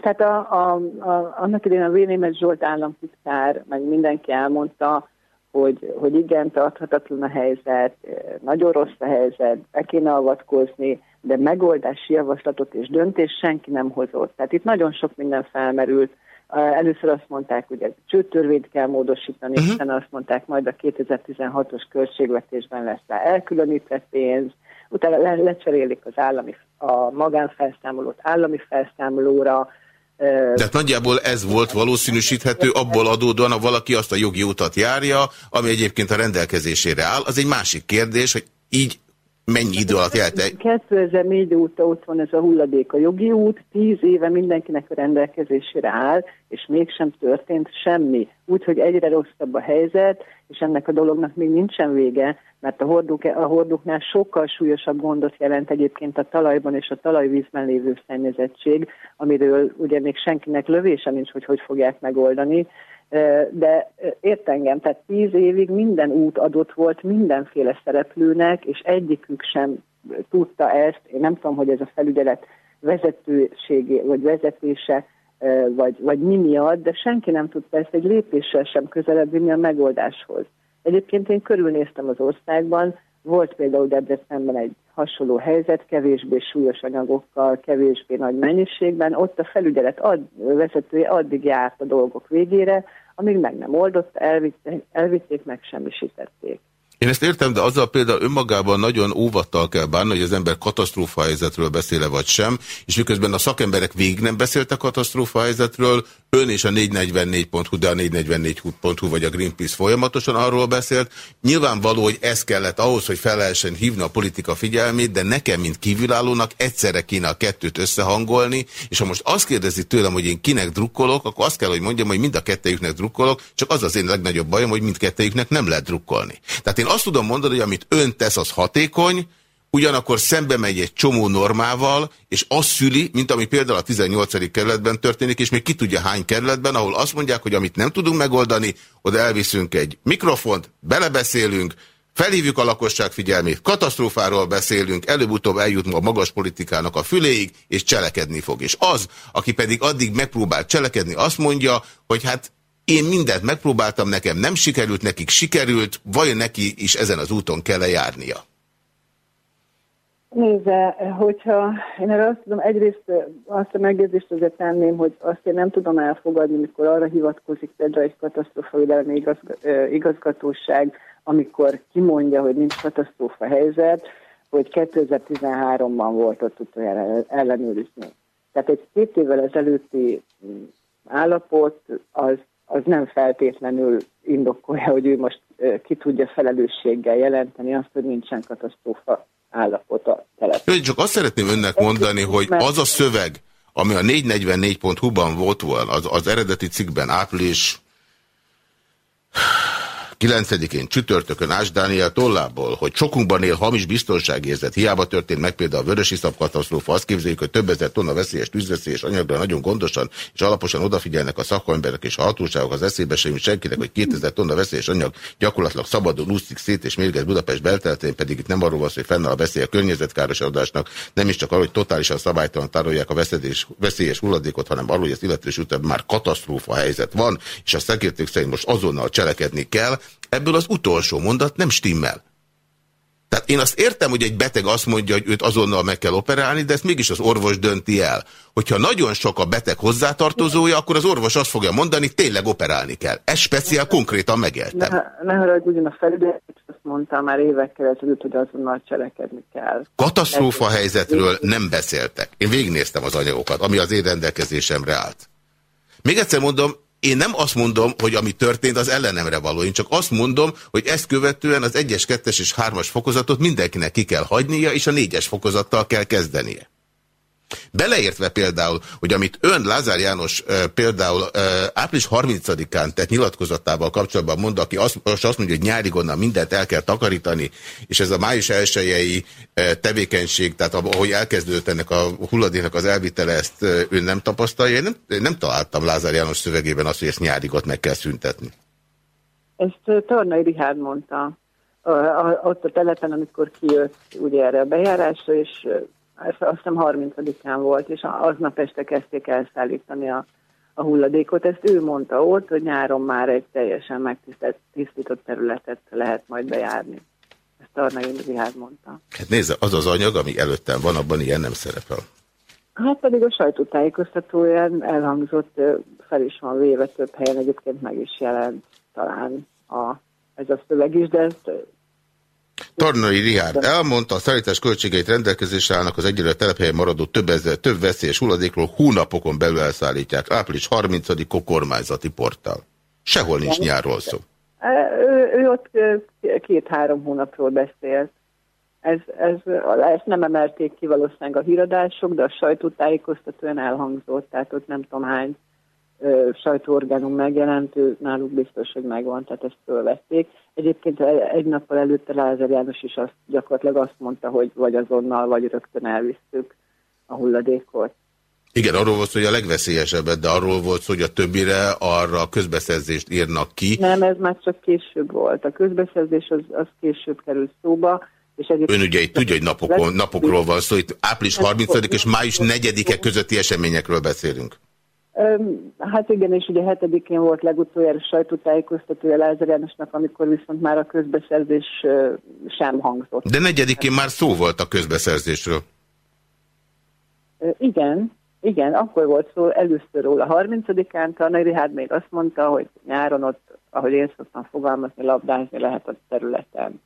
D: tehát a, a, a, annak idején a Vénémet Zsolt államtitkár, meg mindenki elmondta, hogy, hogy igen, tarthatatlan a helyzet, nagyon rossz a helyzet, be kéne avatkozni, de megoldási javaslatot és döntés senki nem hozott. Tehát itt nagyon sok minden felmerült. Először azt mondták, hogy ez csőtörvényt kell módosítani, uh-huh. hiszen azt mondták, majd a 2016-os költségvetésben lesz rá elkülönített pénz, utána le, lecserélik az állami, a magánfelszámolót állami felszámolóra,
C: de hát nagyjából ez volt valószínűsíthető, abból adódóan, ha valaki azt a jogi utat járja, ami egyébként a rendelkezésére áll. Az egy másik kérdés, hogy így mennyi idő alatt járt?
D: 2004 óta ott van ez a hulladék a jogi út, tíz éve mindenkinek a rendelkezésére áll, és mégsem történt semmi. Úgyhogy egyre rosszabb a helyzet, és ennek a dolognak még nincsen vége, mert a, hordók, a hordóknál sokkal súlyosabb gondot jelent egyébként a talajban és a talajvízben lévő szennyezettség, amiről ugye még senkinek lövése nincs, hogy hogy fogják megoldani, de ért engem, tehát tíz évig minden út adott volt mindenféle szereplőnek, és egyikük sem tudta ezt, én nem tudom, hogy ez a felügyelet vezetőségé, vagy vezetése, vagy, vagy mi miatt, de senki nem tudta ezt egy lépéssel sem közelebb vinni a megoldáshoz. Egyébként én körülnéztem az országban, volt például Debrecenben egy hasonló helyzet, kevésbé súlyos anyagokkal, kevésbé nagy mennyiségben, ott a felügyelet ad, vezetője addig járt a dolgok végére, amíg meg nem oldott, elvitték, elvitték megsemmisítették.
C: Én ezt értem, de azzal például önmagában nagyon óvattal kell bánni, hogy az ember katasztrófa helyzetről beszéle vagy sem, és miközben a szakemberek végig nem beszéltek katasztrófa helyzetről, ön és a 444.hu, de a 444.hu vagy a Greenpeace folyamatosan arról beszélt. Nyilvánvaló, hogy ez kellett ahhoz, hogy fel lehessen hívni a politika figyelmét, de nekem, mint kívülállónak egyszerre kéne a kettőt összehangolni, és ha most azt kérdezi tőlem, hogy én kinek drukkolok, akkor azt kell, hogy mondjam, hogy mind a kettejüknek drukkolok, csak az az én legnagyobb bajom, hogy mindkettejüknek nem lehet drukkolni. Tehát én azt tudom mondani, hogy amit ön tesz, az hatékony, ugyanakkor szembe megy egy csomó normával, és azt szüli, mint ami például a 18. kerületben történik, és még ki tudja hány kerületben, ahol azt mondják, hogy amit nem tudunk megoldani, oda elviszünk egy mikrofont, belebeszélünk, Felhívjuk a lakosság figyelmét, katasztrófáról beszélünk, előbb-utóbb eljut a magas politikának a füléig, és cselekedni fog. És az, aki pedig addig megpróbál cselekedni, azt mondja, hogy hát én mindent megpróbáltam, nekem nem sikerült, nekik sikerült, vajon neki is ezen az úton kell -e járnia?
D: Nézze, hogyha én erre azt tudom, egyrészt azt a megjegyzést azért tenném, hogy azt én nem tudom elfogadni, mikor arra hivatkozik például egy katasztrófavédelmi igazgatóság, amikor kimondja, hogy nincs katasztrófa helyzet, hogy 2013-ban volt ott utoljára ellenőrizni. Tehát egy két évvel ezelőtti mm, állapot az, az nem feltétlenül indokolja, hogy ő most ki tudja felelősséggel jelenteni azt, hogy nincsen katasztrófa állapota település.
C: Csak azt szeretném önnek mondani, hogy az a szöveg, ami a 444.hu-ban volt volna, az, az eredeti cikkben április 9-én csütörtökön Ás Dániel tollából, hogy sokunkban él hamis biztonságérzet, hiába történt meg például a vörösi katasztrófa, azt képzeljük, hogy több ezer tonna veszélyes tűzveszélyes anyagra nagyon gondosan és alaposan odafigyelnek a szakemberek és a hatóságok. Az eszébe sem senkinek, hogy 2000 tonna veszélyes anyag gyakorlatilag szabadon úszik szét és mérgez Budapest belterületén, pedig itt nem arról van hogy fennáll a veszély a környezetkárosodásnak, nem is csak arról, hogy totálisan szabálytalan tárolják a veszélyes, veszélyes hulladékot, hanem arról, hogy az illetős után már katasztrófa helyzet van, és a szakértők szerint most azonnal cselekedni kell, Ebből az utolsó mondat nem stimmel. Tehát én azt értem, hogy egy beteg azt mondja, hogy őt azonnal meg kell operálni, de ezt mégis az orvos dönti el. Hogyha nagyon sok a beteg hozzátartozója, akkor az orvos azt fogja mondani, tényleg operálni kell. Ez speciál konkrétan megéltem.
D: Ne, ne haragudjon a felület, azt mondta már évekkel ezelőtt, hogy azonnal cselekedni kell.
C: Katasztrófa helyzetről nem beszéltek. Én végignéztem az anyagokat, ami az én rendelkezésemre állt. Még egyszer mondom, én nem azt mondom, hogy ami történt, az ellenemre való. Én csak azt mondom, hogy ezt követően az 1-es, 2-es és 3-as fokozatot mindenkinek ki kell hagynia, és a 4-es fokozattal kell kezdenie. Beleértve például, hogy amit ön Lázár János például április 30-án tett nyilatkozatával kapcsolatban mond, aki azt, azt mondja, hogy nyárig onnan mindent el kell takarítani, és ez a május elsőjei tevékenység, tehát ahogy elkezdődött ennek a hulladéknak az elvitele, ezt ön nem tapasztalja. Én nem, nem találtam Lázár János szövegében azt, hogy ezt nyárig ott meg kell szüntetni.
D: Ezt Tarnai Rihárd mondta ott a telepen, amikor kijött ugye erre a bejárásra, és azt hiszem 30-án volt, és aznap este kezdték elszállítani a, a hulladékot. Ezt ő mondta ott, hogy nyáron már egy teljesen megtisztított területet lehet majd bejárni. Ezt Tarnai Rihárd mondta.
C: Hát nézze, az az anyag, ami előttem van, abban ilyen nem szerepel.
D: Hát pedig a sajtótájékoztatóján elhangzott, fel is van véve több helyen, egyébként meg is jelent talán a, ez a szöveg is, de ezt
C: Tarnai Rihárd elmondta, a szállítás költségeit rendelkezésre állnak az egyre telephelyen maradó több, ezer, több veszélyes hulladékról hónapokon belül elszállítják. Április 30-a kormányzati portál. Sehol nincs nyárról szó.
D: Ő, ő ott két-három hónapról beszélt. Ez, ez, ezt nem emelték ki valószínűleg a híradások, de a sajtótájékoztatóan elhangzott, tehát ott nem tudom hány sajtóorgánum megjelent, ő náluk biztos, hogy megvan, tehát ezt fölvették. Egyébként egy nappal előtte Lázár János is azt, gyakorlatilag azt mondta, hogy vagy azonnal, vagy rögtön elvisztük a hulladékot.
C: Igen, arról volt hogy a legveszélyesebbet, de arról volt hogy a többire arra közbeszerzést írnak ki.
D: Nem, ez már csak később volt. A közbeszerzés az, az később került szóba. És
C: Ön ugye itt tudja, hogy napokon, napokról van szó, itt április 30 és május 4-e közötti eseményekről beszélünk.
D: Hát igen, és ugye hetedikén volt legutoljára sajtótájékoztatója Lázár Jánosnak, amikor viszont már a közbeszerzés sem hangzott.
C: De negyedikén már szó volt a közbeszerzésről.
D: Igen, igen, akkor volt szó először róla. 30-án Tarnai Rihárd még azt mondta, hogy nyáron ott, ahogy én szoktam fogalmazni, labdázni lehet a területen.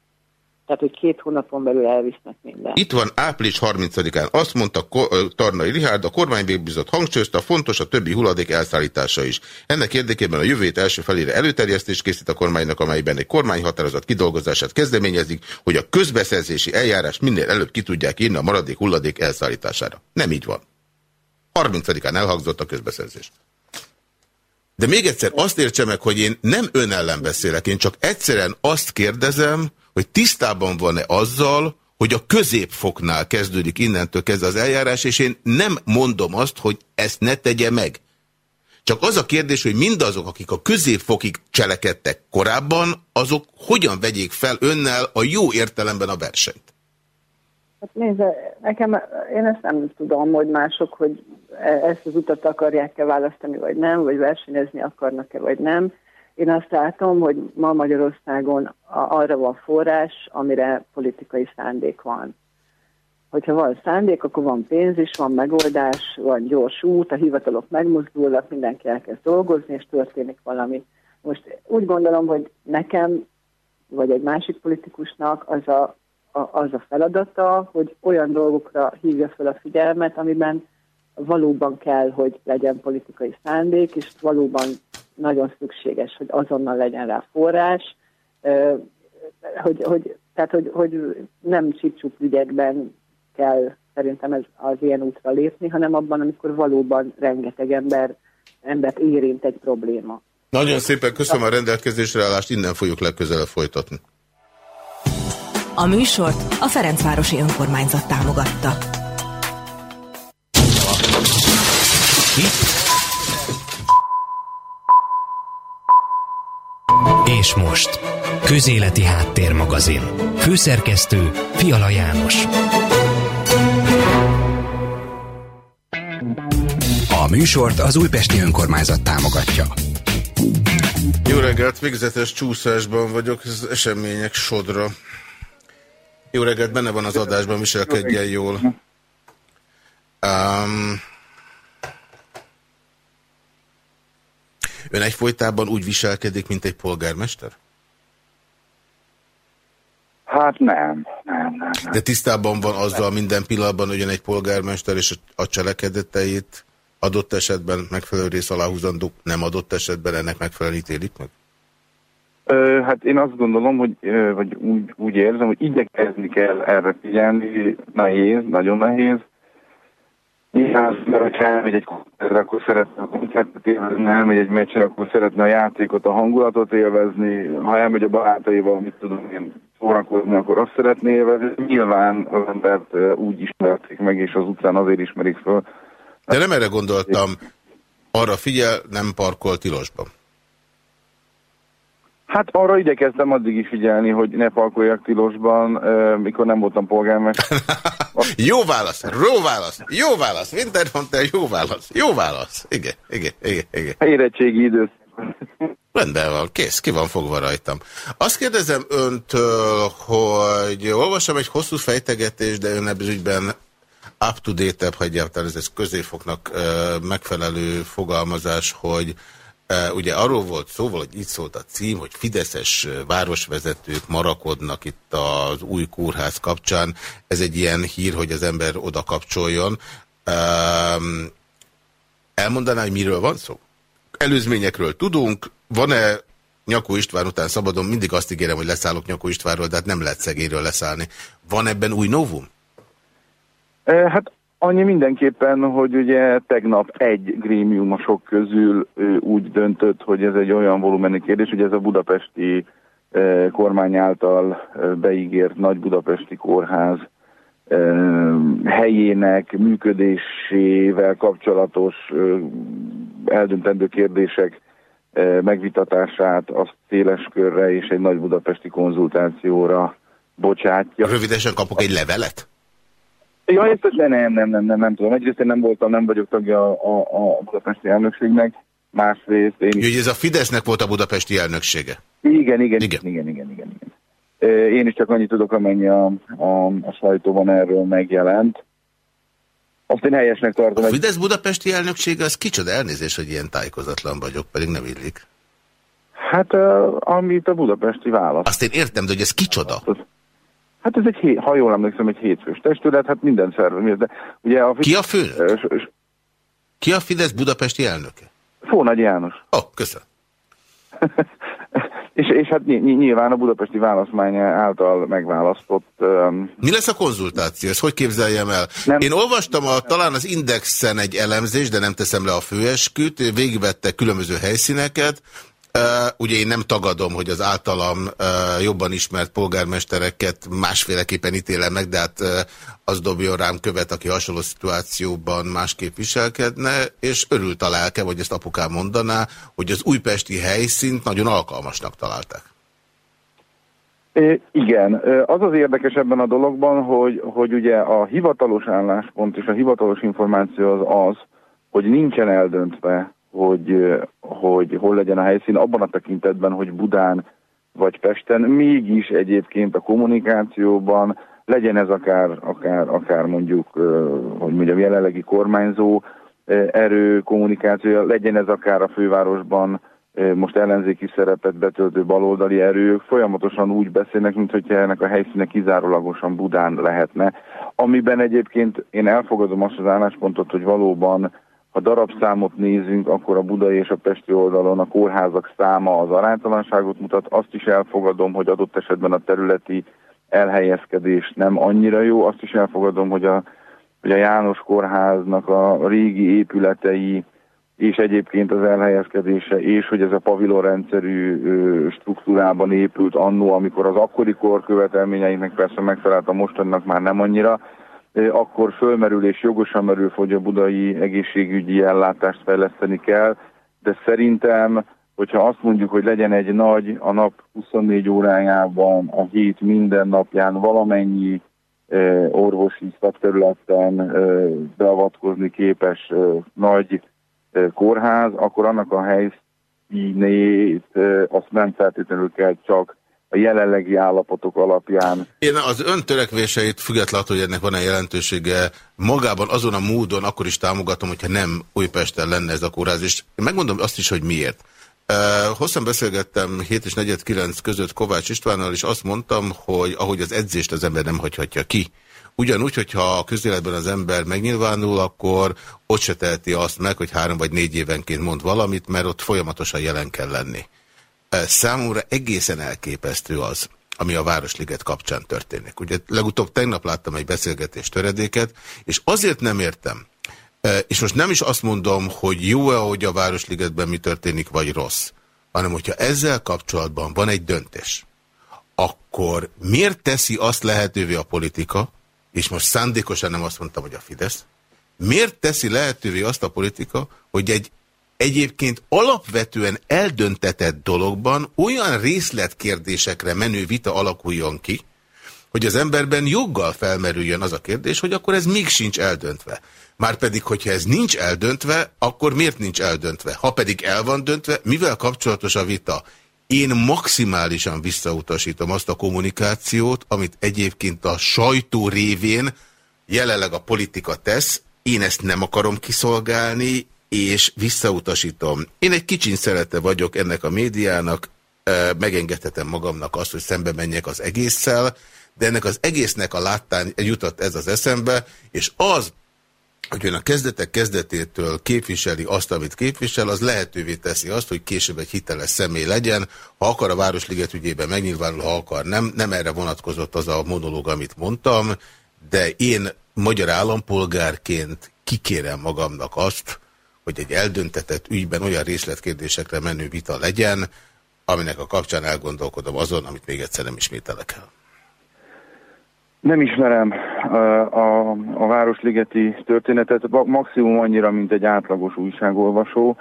D: Tehát, hogy két hónapon belül elvisznek minden.
C: Itt van április 30-án. Azt mondta Tarnai Rihárd, a kormánybégbizot hangsúlyozta, fontos a többi hulladék elszállítása is. Ennek érdekében a jövőt első felére előterjesztést készít a kormánynak, amelyben egy kormányhatározat kidolgozását kezdeményezik, hogy a közbeszerzési eljárás minél előbb ki tudják írni a maradék hulladék elszállítására. Nem így van. 30-án elhangzott a közbeszerzés. De még egyszer azt értse meg, hogy én nem ön ellen beszélek, én csak egyszerűen azt kérdezem, hogy tisztában van-e azzal, hogy a középfoknál kezdődik innentől kezdve az eljárás, és én nem mondom azt, hogy ezt ne tegye meg. Csak az a kérdés, hogy mindazok, akik a középfokig cselekedtek korábban, azok hogyan vegyék fel önnel a jó értelemben a versenyt?
D: Hát nézze, nekem, én ezt nem tudom, hogy mások, hogy e- ezt az utat akarják-e választani, vagy nem, vagy versenyezni akarnak-e, vagy nem. Én azt látom, hogy ma Magyarországon arra van forrás, amire politikai szándék van. Hogyha van szándék, akkor van pénz is, van megoldás, van gyors út, a hivatalok megmozdulnak, mindenki elkezd dolgozni, és történik valami. Most úgy gondolom, hogy nekem, vagy egy másik politikusnak az a, a, az a feladata, hogy olyan dolgokra hívja fel a figyelmet, amiben valóban kell, hogy legyen politikai szándék, és valóban nagyon szükséges, hogy azonnal legyen rá forrás, hogy, hogy, tehát, hogy, hogy nem csipcsup ügyekben kell szerintem ez az ilyen útra lépni, hanem abban, amikor valóban rengeteg ember, embert érint egy probléma.
C: Nagyon szépen köszönöm a rendelkezésre állást, innen fogjuk legközelebb folytatni.
B: A műsort a Ferencvárosi Önkormányzat támogatta.
A: És most, Közéleti Háttérmagazin. Főszerkesztő Fiala János. A műsort az Újpesti Önkormányzat támogatja.
C: Jó reggelt, végzetes csúszásban vagyok, ez események sodra. Jó reggelt, benne van az adásban, viselkedjen jól. Um, ön egyfolytában úgy viselkedik, mint egy polgármester?
E: Hát nem, nem, nem. nem.
C: De tisztában van azzal minden pillanatban, hogy ön egy polgármester és a cselekedeteit adott esetben megfelelő rész aláhúzandók, nem adott esetben ennek megfelelően ítélik meg?
E: Ö, hát én azt gondolom, hogy vagy úgy, úgy érzem, hogy igyekezni kell erre figyelni, nehéz, nagyon nehéz. Nyilván, mert ha elmegy egy koncertre, akkor szeretne a koncertet élvezni, elmegy egy meccsre, akkor szeretne a játékot, a hangulatot élvezni, ha elmegy a barátaival, mit tudom én, szórakozni, akkor azt szeretné élvezni. Nyilván az embert úgy ismerték meg, és az utcán azért ismerik föl.
C: De nem erre gondoltam, arra figyel, nem parkol tilosban.
E: Hát arra igyekeztem addig is figyelni, hogy ne parkoljak tilosban, mikor nem voltam polgármester.
C: jó válasz, jó válasz, jó válasz, Winter mondta, jó válasz, jó válasz. Igen, igen, igen, igen.
E: Érettségi időszak.
C: Rendben van, kész, ki van fogva rajtam. Azt kérdezem öntől, hogy olvasom egy hosszú fejtegetést, de ön ebben ügyben up-to-date-ebb, ha egyáltalán ez középfoknak megfelelő fogalmazás, hogy Ugye arról volt szó, hogy itt szólt a cím, hogy fideszes városvezetők marakodnak itt az új kórház kapcsán. Ez egy ilyen hír, hogy az ember oda kapcsoljon. Elmondaná, hogy miről van szó? Előzményekről tudunk. Van-e Nyakó István után szabadon? Mindig azt ígérem, hogy leszállok Nyakó Istvánról, de hát nem lehet szegéről leszállni. Van ebben új novum?
E: Hát Annyi mindenképpen, hogy ugye tegnap egy grémium a sok közül úgy döntött, hogy ez egy olyan volumenű kérdés, hogy ez a budapesti kormány által beígért nagy budapesti kórház helyének működésével kapcsolatos eldöntendő kérdések megvitatását azt széles körre és egy nagy budapesti konzultációra bocsátja.
C: Rövidesen kapok egy levelet?
E: Ja, ezt nem, nem, nem, nem, nem, nem tudom. Egyrészt én nem voltam, nem vagyok tagja a, a, a budapesti elnökségnek, másrészt én...
C: Jó, ez a Fidesznek volt a budapesti elnöksége?
E: Igen, igen, igen, igen, igen, igen, igen. Én is csak annyit tudok, amennyi a, a, a sajtóban erről megjelent. Azt én helyesnek tartom.
C: A Fidesz budapesti elnöksége az kicsoda elnézés, hogy ilyen tájékozatlan vagyok, pedig nem illik.
E: Hát, amit a budapesti válasz.
C: Azt én értem, de hogy ez kicsoda? Az,
E: Hát ez egy, ha jól emlékszem, egy hétfős testület, hát minden szervezet. De ugye a
C: Ki a főnök? Ki a Fidesz budapesti elnöke?
E: Fónagy János.
C: Ó, oh, köszönöm.
E: és, és hát nyilván a budapesti választmány által megválasztott... Um...
C: Mi lesz a konzultáció? Ezt hogy képzeljem el? Nem. Én olvastam a, talán az Indexen egy elemzést, de nem teszem le a főesküt, végigvette különböző helyszíneket, Ugye én nem tagadom, hogy az általam jobban ismert polgármestereket másféleképpen ítélem meg, de hát az dobjon rám követ, aki hasonló szituációban másképp viselkedne, és örült a lelke, hogy ezt apukám mondaná, hogy az újpesti helyszínt nagyon alkalmasnak találták.
E: Igen, az az érdekes ebben a dologban, hogy, hogy ugye a hivatalos álláspont és a hivatalos információ az az, hogy nincsen eldöntve hogy, hogy hol legyen a helyszín, abban a tekintetben, hogy Budán vagy Pesten, mégis egyébként a kommunikációban legyen ez akár, akár, akár mondjuk, hogy mondjam, jelenlegi kormányzó erő kommunikációja, legyen ez akár a fővárosban most ellenzéki szerepet betöltő baloldali erők folyamatosan úgy beszélnek, mint hogyha ennek a helyszíne kizárólagosan Budán lehetne, amiben egyébként én elfogadom azt az álláspontot, hogy valóban ha darabszámot nézünk, akkor a budai és a pesti oldalon a kórházak száma az aránytalanságot mutat. Azt is elfogadom, hogy adott esetben a területi elhelyezkedés nem annyira jó. Azt is elfogadom, hogy a, hogy a János kórháznak a régi épületei és egyébként az elhelyezkedése, és hogy ez a pavilonrendszerű struktúrában épült annó, amikor az akkori kor követelményeinek persze megfelelt a mostannak már nem annyira, akkor fölmerül és jogosan merül, hogy a budai egészségügyi ellátást fejleszteni kell, de szerintem, hogyha azt mondjuk, hogy legyen egy nagy, a nap 24 órájában, a hét minden napján valamennyi orvosi szakterületen beavatkozni képes nagy kórház, akkor annak a helyszínét azt nem feltétlenül kell csak a jelenlegi állapotok alapján.
C: Én az ön törekvéseit függetlenül, hogy ennek van-e jelentősége, magában azon a módon akkor is támogatom, hogyha nem Újpesten lenne ez a kórház, és megmondom azt is, hogy miért. Hosszan beszélgettem 7 és 49 között Kovács Istvánnal, és azt mondtam, hogy ahogy az edzést az ember nem hagyhatja ki. Ugyanúgy, hogyha a közéletben az ember megnyilvánul, akkor ott se teheti azt meg, hogy három vagy négy évenként mond valamit, mert ott folyamatosan jelen kell lenni. Számomra egészen elképesztő az, ami a Városliget kapcsán történik. Ugye legutóbb tegnap láttam egy beszélgetés töredéket, és azért nem értem, és most nem is azt mondom, hogy jó-e, hogy a Városligetben mi történik, vagy rossz, hanem hogyha ezzel kapcsolatban van egy döntés, akkor miért teszi azt lehetővé a politika, és most szándékosan nem azt mondtam, hogy a Fidesz, miért teszi lehetővé azt a politika, hogy egy egyébként alapvetően eldöntetett dologban olyan részletkérdésekre menő vita alakuljon ki, hogy az emberben joggal felmerüljön az a kérdés, hogy akkor ez még sincs eldöntve. Márpedig, hogyha ez nincs eldöntve, akkor miért nincs eldöntve? Ha pedig el van döntve, mivel kapcsolatos a vita? Én maximálisan visszautasítom azt a kommunikációt, amit egyébként a sajtó révén jelenleg a politika tesz. Én ezt nem akarom kiszolgálni, és visszautasítom. Én egy kicsin szerete vagyok ennek a médiának, megengedhetem magamnak azt, hogy szembe menjek az egésszel, de ennek az egésznek a láttán jutott ez az eszembe, és az, hogy ön a kezdetek kezdetétől képviseli azt, amit képvisel, az lehetővé teszi azt, hogy később egy hiteles személy legyen. Ha akar a Városliget ügyében megnyilvánul, ha akar nem. Nem erre vonatkozott az a monológ, amit mondtam, de én magyar állampolgárként kikérem magamnak azt, hogy egy eldöntetett ügyben olyan részletkérdésekre menő vita legyen, aminek a kapcsán elgondolkodom azon, amit még egyszer nem ismételek el.
E: Nem ismerem a, a, Városligeti történetet, maximum annyira, mint egy átlagos újságolvasó,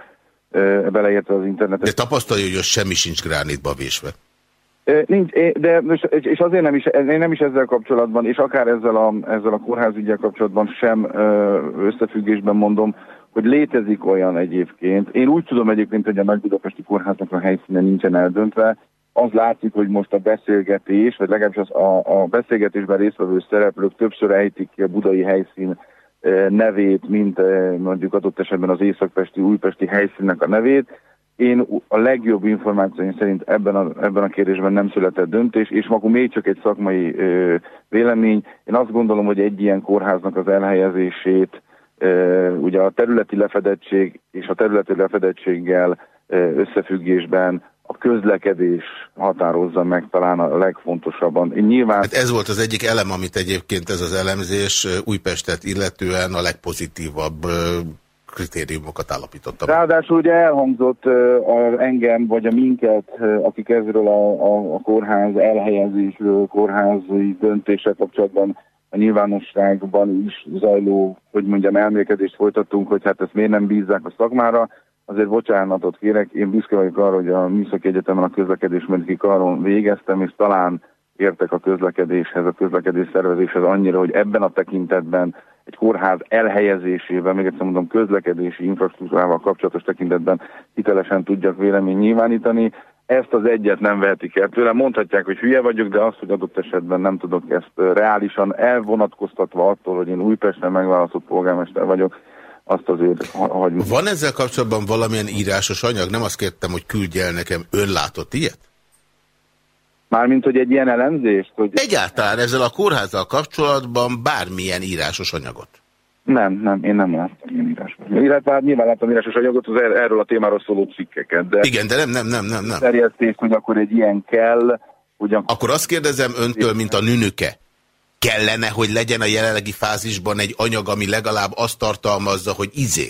E: beleértve az internetet.
C: De tapasztalja, hogy semmi sincs gránitba vésve.
E: Nincs, de és azért nem is, én nem is ezzel kapcsolatban, és akár ezzel a, ezzel a kórházügyel kapcsolatban sem összefüggésben mondom, hogy létezik olyan egyébként. Én úgy tudom egyébként, hogy a Nagy Budapesti Kórháznak a helyszíne nincsen eldöntve. Az látszik, hogy most a beszélgetés, vagy legalábbis az a, a beszélgetésben résztvevő szereplők többször ejtik ki a budai helyszín e, nevét, mint e, mondjuk adott esetben az északpesti, újpesti helyszínnek a nevét. Én a legjobb információim szerint ebben a, ebben a kérdésben nem született döntés, és maguk még csak egy szakmai ö, vélemény. Én azt gondolom, hogy egy ilyen kórháznak az elhelyezését Ugye a területi lefedettség és a területi lefedettséggel összefüggésben a közlekedés határozza meg talán a legfontosabban. Nyilván...
C: Hát ez volt az egyik elem, amit egyébként ez az elemzés Újpestet illetően a legpozitívabb kritériumokat állapítottam.
E: Ráadásul ugye elhangzott a, engem, vagy a minket, akik ezről a, a, a kórház elhelyezésről, kórházi döntése kapcsolatban a nyilvánosságban is zajló, hogy mondjam, elmélkedést folytattunk, hogy hát ezt miért nem bízzák a szakmára. Azért bocsánatot kérek, én büszke vagyok arra, hogy a Műszaki Egyetemen a közlekedésmérnöki karon végeztem, és talán értek a közlekedéshez, a közlekedés szervezéshez annyira, hogy ebben a tekintetben egy kórház elhelyezésével, még egyszer mondom, közlekedési infrastruktúrával kapcsolatos tekintetben hitelesen tudjak vélemény nyilvánítani. Ezt az egyet nem vehetik el tőle. Mondhatják, hogy hülye vagyok, de azt, hogy adott esetben nem tudok ezt reálisan elvonatkoztatva attól, hogy én Újpesten megválasztott polgármester vagyok, azt azért hagyjuk.
C: Van ezzel kapcsolatban valamilyen írásos anyag? Nem azt kértem, hogy küldj el nekem. Ön látott ilyet?
E: Mármint, hogy egy ilyen elemzést? Hogy...
C: Egyáltalán ezzel a kórházzal kapcsolatban bármilyen írásos anyagot?
E: Nem, nem, én nem láttam ilyen írásos. Illetve hát nyilván láttam írásos anyagot, az er- erről a témáról szóló cikkeket. De
C: Igen, de nem, nem, nem, nem. nem.
E: Terjesztést, hogy akkor egy ilyen kell, ugyan...
C: Akkor azt kérdezem öntől, mint a nünüke. Kellene, hogy legyen a jelenlegi fázisban egy anyag, ami legalább azt tartalmazza, hogy izé?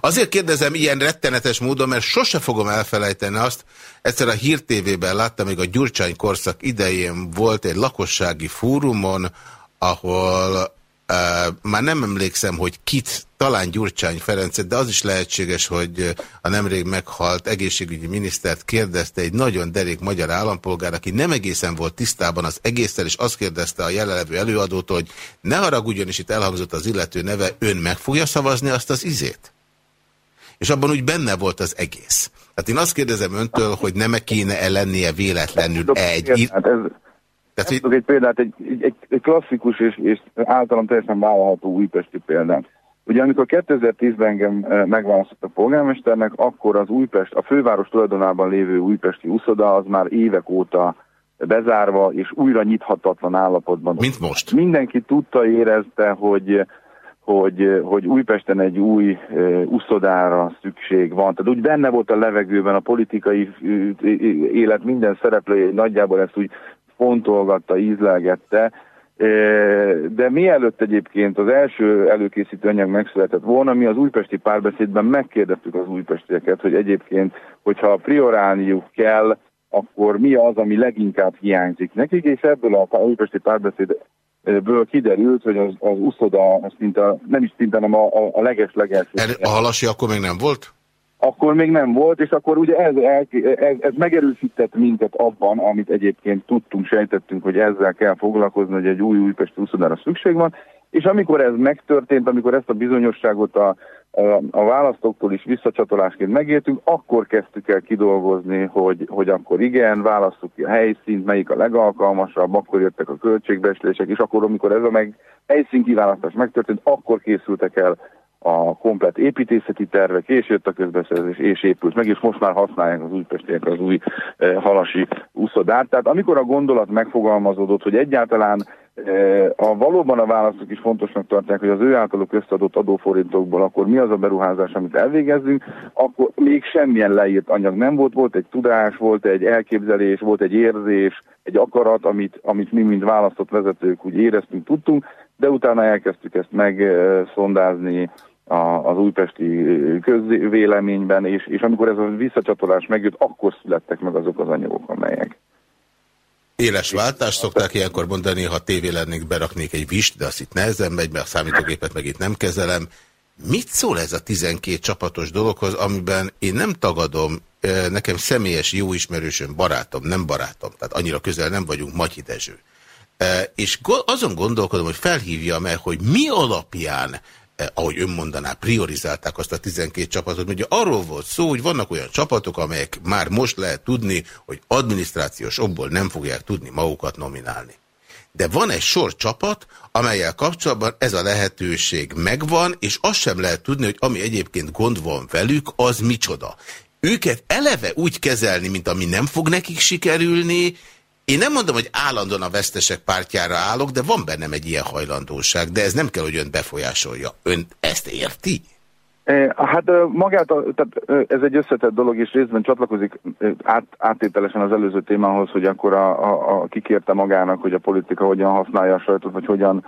C: Azért kérdezem ilyen rettenetes módon, mert sose fogom elfelejteni azt, egyszer a Hír TV-ben láttam, még a Gyurcsány korszak idején volt egy lakossági fórumon, ahol Uh, már nem emlékszem, hogy kit, talán Gyurcsány Ferencet, de az is lehetséges, hogy a nemrég meghalt egészségügyi minisztert kérdezte egy nagyon derék magyar állampolgár, aki nem egészen volt tisztában az egésztel, és azt kérdezte a jelenlevő előadótól, hogy ne haragudjon, és itt elhangzott az illető neve, ön meg fogja szavazni azt az izét? és abban úgy benne volt az egész. Tehát én azt kérdezem öntől, hogy nem -e kéne -e lennie véletlenül egy...
E: Hát ez, Tehát, hogy... egy példát, egy, egy, egy klasszikus és, és általam teljesen vállalható újpesti példát. Ugye amikor 2010-ben engem e, megválasztott a polgármesternek, akkor az Újpest, a főváros tulajdonában lévő újpesti úszoda az már évek óta bezárva és újra nyithatatlan állapotban.
C: Mint most?
E: Mindenki tudta, érezte, hogy hogy, hogy Újpesten egy új uszodára szükség van. Tehát úgy benne volt a levegőben a politikai élet minden szereplője, nagyjából ezt úgy fontolgatta, ízlelgette, de mielőtt egyébként az első előkészítő anyag megszületett volna, mi az újpesti párbeszédben megkérdeztük az újpestieket, hogy egyébként, hogyha priorálniuk kell, akkor mi az, ami leginkább hiányzik nekik, és ebből a újpesti párbeszéd ből kiderült, hogy az, az uszoda, az szinte, nem is szinte, hanem a, a, a leges legelső.
C: A halasi akkor még nem volt?
E: Akkor még nem volt, és akkor ugye ez, ez, ez megerősített minket abban, amit egyébként tudtunk, sejtettünk, hogy ezzel kell foglalkozni, hogy egy új újpesti uszodára szükség van, és amikor ez megtörtént, amikor ezt a bizonyosságot a, a, a választóktól is visszacsatolásként megértünk, akkor kezdtük el kidolgozni, hogy, hogy akkor igen, választjuk ki a helyszínt, melyik a legalkalmasabb, akkor jöttek a költségbeslések, és akkor, amikor ez a meg helyszín kiválasztás megtörtént, akkor készültek el a komplet építészeti tervek, és jött a közbeszerzés, és épült meg, és most már használják az újpestiek az új e, halasi úszodát. Tehát amikor a gondolat megfogalmazódott, hogy egyáltalán a valóban a választók is fontosnak tartják, hogy az ő általuk összeadott adóforintokból akkor mi az a beruházás, amit elvégezzünk, akkor még semmilyen leírt anyag nem volt, volt egy tudás, volt egy elképzelés, volt egy érzés, egy akarat, amit, amit mi, mint választott vezetők úgy éreztünk, tudtunk, de utána elkezdtük ezt megszondázni az újpesti közvéleményben, és, és amikor ez a visszacsatolás megjött, akkor születtek meg azok az anyagok, amelyek
C: Éles váltás, szokták ilyenkor mondani, ha tévé lennék, beraknék egy vist, de azt itt nehezen megy, mert a számítógépet meg itt nem kezelem. Mit szól ez a 12 csapatos dologhoz, amiben én nem tagadom, nekem személyes jó ismerősöm, barátom, nem barátom, tehát annyira közel nem vagyunk, Matyi Dezső. És azon gondolkodom, hogy felhívja meg, hogy mi alapján Eh, ahogy ön mondaná, priorizálták azt a 12 csapatot. Ugye arról volt szó, hogy vannak olyan csapatok, amelyek már most lehet tudni, hogy adminisztrációs okból nem fogják tudni magukat nominálni. De van egy sor csapat, amelyel kapcsolatban ez a lehetőség megvan, és azt sem lehet tudni, hogy ami egyébként gond van velük, az micsoda. Őket eleve úgy kezelni, mint ami nem fog nekik sikerülni, én nem mondom, hogy állandóan a vesztesek pártjára állok, de van bennem egy ilyen hajlandóság, de ez nem kell, hogy ön befolyásolja. Ön ezt érti?
E: Hát magát, tehát ez egy összetett dolog, és részben csatlakozik át, áttételesen az előző témához, hogy akkor a, a, a kikérte magának, hogy a politika hogyan használja a sajtot, vagy hogyan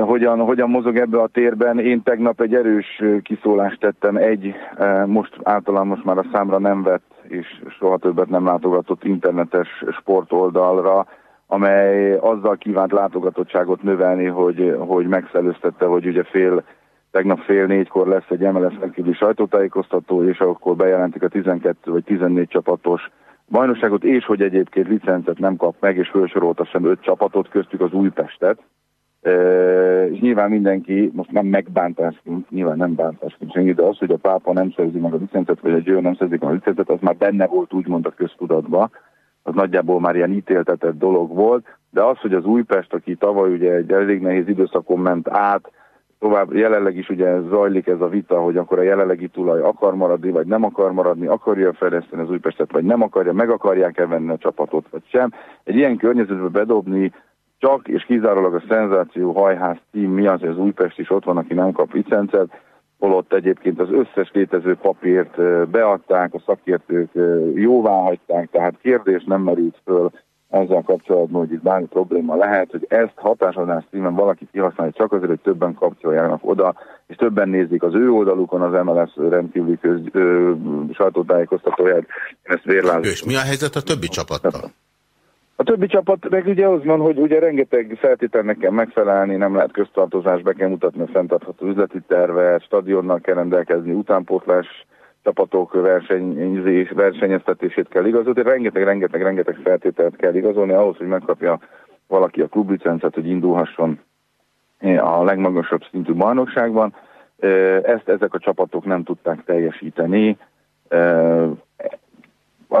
E: hogyan, hogyan mozog ebbe a térben. Én tegnap egy erős kiszólást tettem egy, most általán most már a számra nem vett, és soha többet nem látogatott internetes sportoldalra, amely azzal kívánt látogatottságot növelni, hogy, hogy megszelőztette, hogy ugye fél, tegnap fél négykor lesz egy MLS rendkívüli sajtótájékoztató, és akkor bejelentik a 12 vagy 14 csapatos bajnokságot, és hogy egyébként licencet nem kap meg, és felsorolta sem öt csapatot, köztük az Újpestet. És nyilván mindenki, most nem megbántásként, nyilván nem bántásként senki, de az, hogy a pápa nem szerzi meg a licencet, vagy a győr nem szerzik meg a licencet, az már benne volt úgymond a köztudatba, az nagyjából már ilyen ítéltetett dolog volt, de az, hogy az Újpest, aki tavaly ugye egy elég nehéz időszakon ment át, tovább jelenleg is ugye zajlik ez a vita, hogy akkor a jelenlegi tulaj akar maradni, vagy nem akar maradni, akarja fejleszteni az Újpestet, vagy nem akarja, meg akarják-e venni a csapatot, vagy sem. Egy ilyen környezetbe bedobni csak és kizárólag a szenzáció hajház cím mi az, Újpest is ott van, aki nem kap licencet, holott egyébként az összes létező papírt beadták, a szakértők jóvá hagyták, tehát kérdés nem merült föl ezzel kapcsolatban, hogy itt bármi probléma lehet, hogy ezt hatásadás címen valaki kihasználja csak azért, hogy többen kapcsoljanak oda, és többen nézik az ő oldalukon az MLS rendkívüli köz, ö, sajtótájékoztatóját. Ezt vérláz...
C: És mi a helyzet a többi csapattal?
E: A többi csapat meg ugye az van, hogy ugye rengeteg feltételnek kell megfelelni, nem lehet köztartozás, be kell mutatni a fenntartható üzleti tervet, stadionnal kell rendelkezni, utánpótlás csapatok versenyzés, versenyeztetését kell igazolni, rengeteg, rengeteg, rengeteg feltételt kell igazolni ahhoz, hogy megkapja valaki a klublicencet, hogy indulhasson a legmagasabb szintű bajnokságban. Ezt ezek a csapatok nem tudták teljesíteni.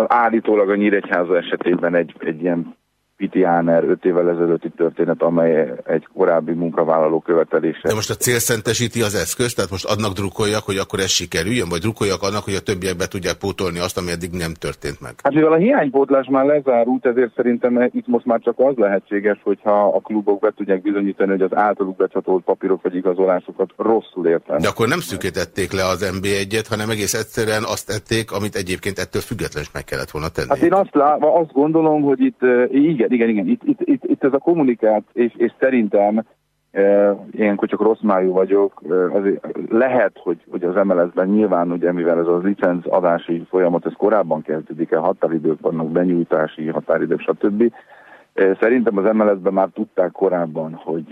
E: Állítólag a Nyíregyháza esetében egy, egy ilyen Piti Áner 5 évvel ezelőtti történet, amely egy korábbi munkavállaló követelése.
C: De most a cél szentesíti az eszközt, tehát most adnak drukkoljak, hogy akkor ez sikerüljön, vagy drukkoljak annak, hogy a többiek be tudják pótolni azt, ami eddig nem történt meg?
E: Hát mivel a hiánypótlás már lezárult, ezért szerintem itt most már csak az lehetséges, hogyha a klubok be tudják bizonyítani, hogy az általuk becsatolt papírok vagy igazolásokat rosszul értenek.
C: De akkor nem szűkítették le az MB1-et, hanem egész egyszerűen azt tették, amit egyébként ettől függetlenül meg kellett volna tenni.
E: Hát én azt, lá, azt gondolom, hogy itt igen, igen, igen, itt, itt, itt, itt ez a kommunikát, és, és szerintem e, ilyenkor csak rossz májú vagyok, e, azért lehet, hogy, hogy az MLS-ben nyilván, ugye, mivel ez a licenc adási folyamat, ez korábban kezdődik el, határidők vannak, benyújtási határidők, stb. Szerintem az MLS-ben már tudták korábban, hogy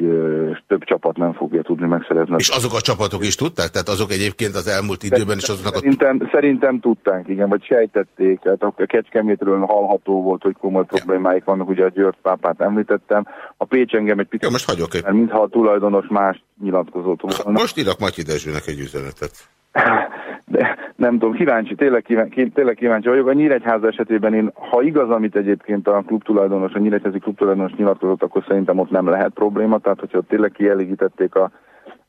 E: több csapat nem fogja tudni megszerezni.
C: És azok a csapatok is tudták? Tehát azok egyébként az elmúlt időben is azoknak
E: a... Szerintem, szerintem tudták, igen, vagy sejtették. Hát a Kecskemétről hallható volt, hogy komoly problémáik vannak, ugye a György pápát említettem. A Pécs engem egy picit...
C: Ja, most hagyok egy...
E: Mert mintha a tulajdonos más nyilatkozott
C: volna. Most írok Matyi Dezsőnek egy üzenetet.
E: De nem tudom, kíváncsi, tényleg kíváncsi, tényleg kíváncsi vagyok. A Nyíregyháza esetében én, ha igaz, amit egyébként a klubtulajdonos, a Nyíregyházi klubtulajdonos nyilatkozott, akkor szerintem ott nem lehet probléma. Tehát, hogyha tényleg kielégítették a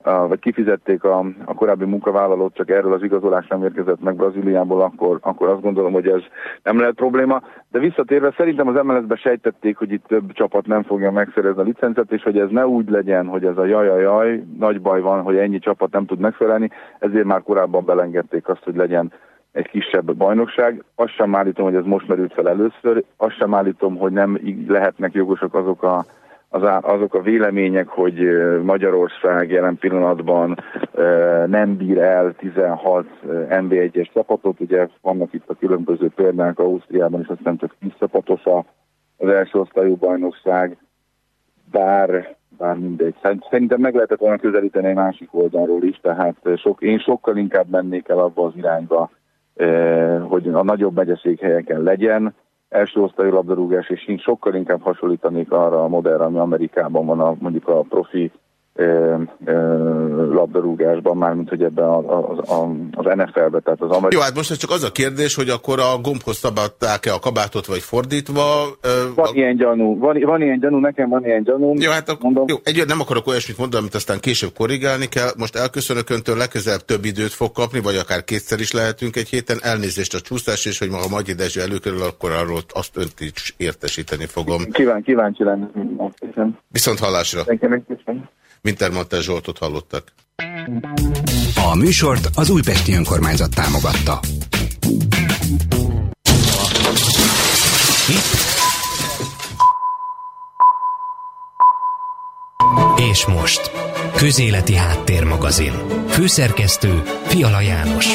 E: vagy kifizették a, a korábbi munkavállalót, csak erről az igazolás nem érkezett meg Brazíliából, akkor, akkor azt gondolom, hogy ez nem lehet probléma. De visszatérve szerintem az MLS-be sejtették, hogy itt több csapat nem fogja megszerezni a licencet, és hogy ez ne úgy legyen, hogy ez a jaj, nagy baj van, hogy ennyi csapat nem tud megfelelni, ezért már korábban belengedték azt, hogy legyen egy kisebb bajnokság. Azt sem állítom, hogy ez most merült fel először, azt sem állítom, hogy nem lehetnek jogosak azok a az, azok a vélemények, hogy Magyarország jelen pillanatban nem bír el 16 NB1-es csapatot, ugye vannak itt a különböző példák, Ausztriában is azt hiszem csak 10 csapatos az első osztályú bajnokság, bár, bár mindegy. Szerintem meg lehetett volna közelíteni egy másik oldalról is, tehát sok, én sokkal inkább mennék el abba az irányba, hogy a nagyobb megyeszékhelyeken legyen, első osztályú labdarúgás, és én sokkal inkább hasonlítanék arra a modellre, ami Amerikában van, a, mondjuk a profi labdarúgásban, mármint hogy ebben az, az NFL-be, tehát az amerikai...
C: Jó, hát most ez csak az a kérdés, hogy akkor a gombhoz szabadták-e a kabátot, vagy fordítva?
E: Van a... ilyen gyanú, van, van ilyen gyanú, nekem van ilyen gyanú.
C: Jó, hát akkor, mondom. jó, egy, nem akarok olyasmit mondani, amit aztán később korrigálni kell. Most elköszönök öntől, legközelebb több időt fog kapni, vagy akár kétszer is lehetünk egy héten. Elnézést a csúszás, és hogy ma a Magyi Dezső előkerül, akkor arról azt önt is értesíteni fogom.
E: Kíván, kíváncsi lenni.
C: Viszont hallásra. Wintermantel Zsoltot hallottak.
A: A műsort az Újpesti Önkormányzat támogatta. és most. Közéleti Háttérmagazin. Főszerkesztő Fiala János.